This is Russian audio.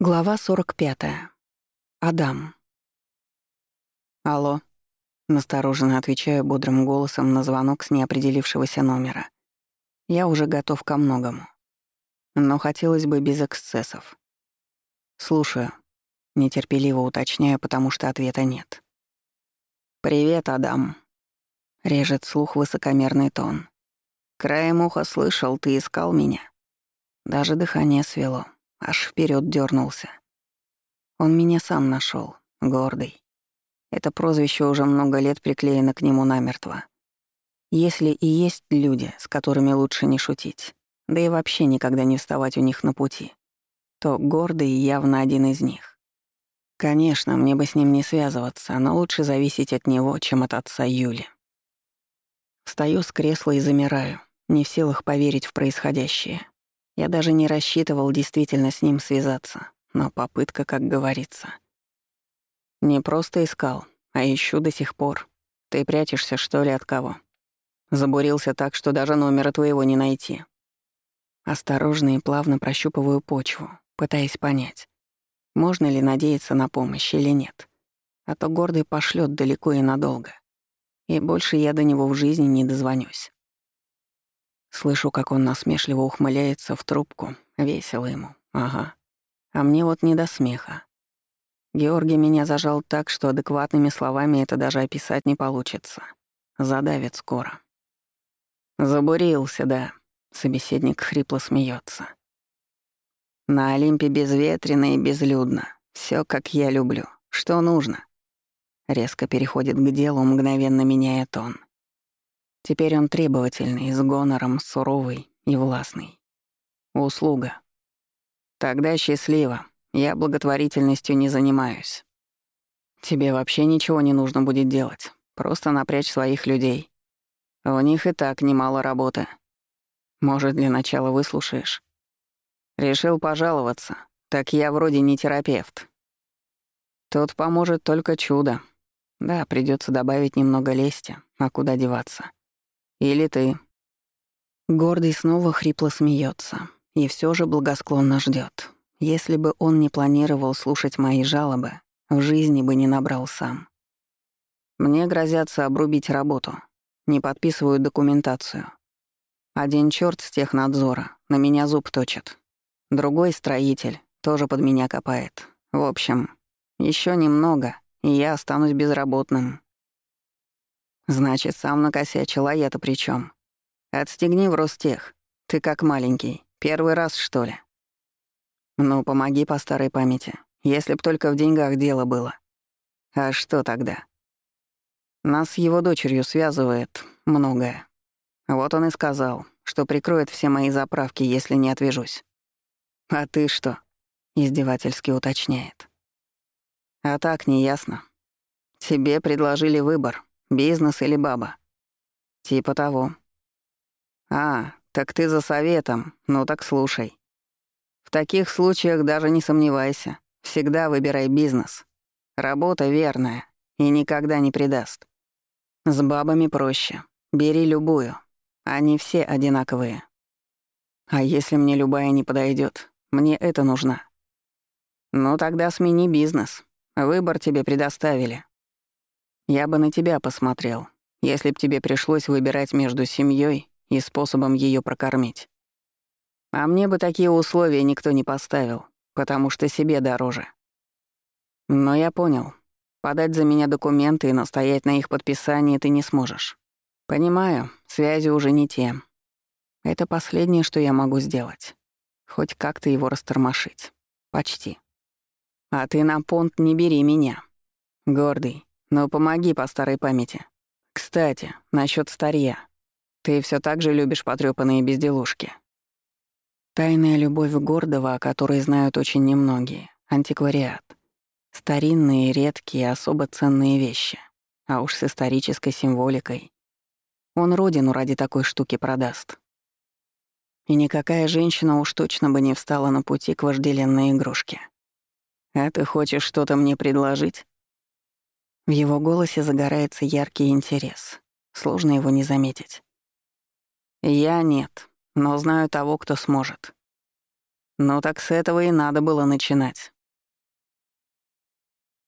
Глава 45. Адам. «Алло». Настороженно отвечаю бодрым голосом на звонок с неопределившегося номера. Я уже готов ко многому. Но хотелось бы без эксцессов. «Слушаю». Нетерпеливо уточняю, потому что ответа нет. «Привет, Адам». Режет слух высокомерный тон. Краем уха слышал, ты искал меня. Даже дыхание свело аж вперед дернулся. Он меня сам нашел, гордый. Это прозвище уже много лет приклеено к нему намертво. Если и есть люди, с которыми лучше не шутить, да и вообще никогда не вставать у них на пути, то гордый явно один из них. Конечно, мне бы с ним не связываться, но лучше зависеть от него, чем от отца Юли. Встаю с кресла и замираю, не в силах поверить в происходящее. Я даже не рассчитывал действительно с ним связаться, но попытка, как говорится. Не просто искал, а ищу до сих пор. Ты прячешься, что ли, от кого? Забурился так, что даже номера твоего не найти. Осторожно и плавно прощупываю почву, пытаясь понять, можно ли надеяться на помощь или нет. А то гордый пошлет далеко и надолго. И больше я до него в жизни не дозвонюсь. Слышу, как он насмешливо ухмыляется в трубку. Весело ему. Ага. А мне вот не до смеха. Георгий меня зажал так, что адекватными словами это даже описать не получится. Задавит скоро. Забурился, да. Собеседник хрипло смеется. На Олимпе безветренно и безлюдно. Все, как я люблю. Что нужно? Резко переходит к делу, мгновенно меняя тон. Теперь он требовательный, с гонором, суровый и властный. Услуга. Тогда счастливо. Я благотворительностью не занимаюсь. Тебе вообще ничего не нужно будет делать. Просто напрячь своих людей. У них и так немало работы. Может, для начала выслушаешь? Решил пожаловаться. Так я вроде не терапевт. Тут поможет только чудо. Да, придется добавить немного лести, а куда деваться. Или ты?» Гордый снова хрипло смеется и все же благосклонно ждет. Если бы он не планировал слушать мои жалобы, в жизни бы не набрал сам. Мне грозятся обрубить работу, не подписывают документацию. Один черт с технадзора на меня зуб точит. Другой строитель тоже под меня копает. В общем, еще немного, и я останусь безработным. Значит, сам накосячил, а я-то при чем? Отстегни в Ростех. Ты как маленький. Первый раз, что ли? Ну, помоги по старой памяти. Если б только в деньгах дело было. А что тогда? Нас с его дочерью связывает многое. Вот он и сказал, что прикроет все мои заправки, если не отвяжусь. А ты что? Издевательски уточняет. А так не ясно. Тебе предложили выбор Бизнес или баба? Типа того. А, так ты за советом, ну так слушай. В таких случаях даже не сомневайся. Всегда выбирай бизнес. Работа верная и никогда не предаст. С бабами проще. Бери любую. Они все одинаковые. А если мне любая не подойдет, мне это нужна. Ну тогда смени бизнес. Выбор тебе предоставили. Я бы на тебя посмотрел, если б тебе пришлось выбирать между семьей и способом ее прокормить. А мне бы такие условия никто не поставил, потому что себе дороже. Но я понял. Подать за меня документы и настоять на их подписании ты не сможешь. Понимаю, связи уже не те. Это последнее, что я могу сделать. Хоть как-то его растормошить. Почти. А ты на понт не бери меня. Гордый, но помоги по старой памяти. Кстати, насчет старья. Ты все так же любишь потрёпанные безделушки. Тайная любовь гордого, о которой знают очень немногие. Антиквариат. Старинные, редкие, особо ценные вещи. А уж с исторической символикой. Он родину ради такой штуки продаст. И никакая женщина уж точно бы не встала на пути к вожделенной игрушке. А ты хочешь что-то мне предложить? В его голосе загорается яркий интерес. Сложно его не заметить. «Я нет, но знаю того, кто сможет». Ну так с этого и надо было начинать.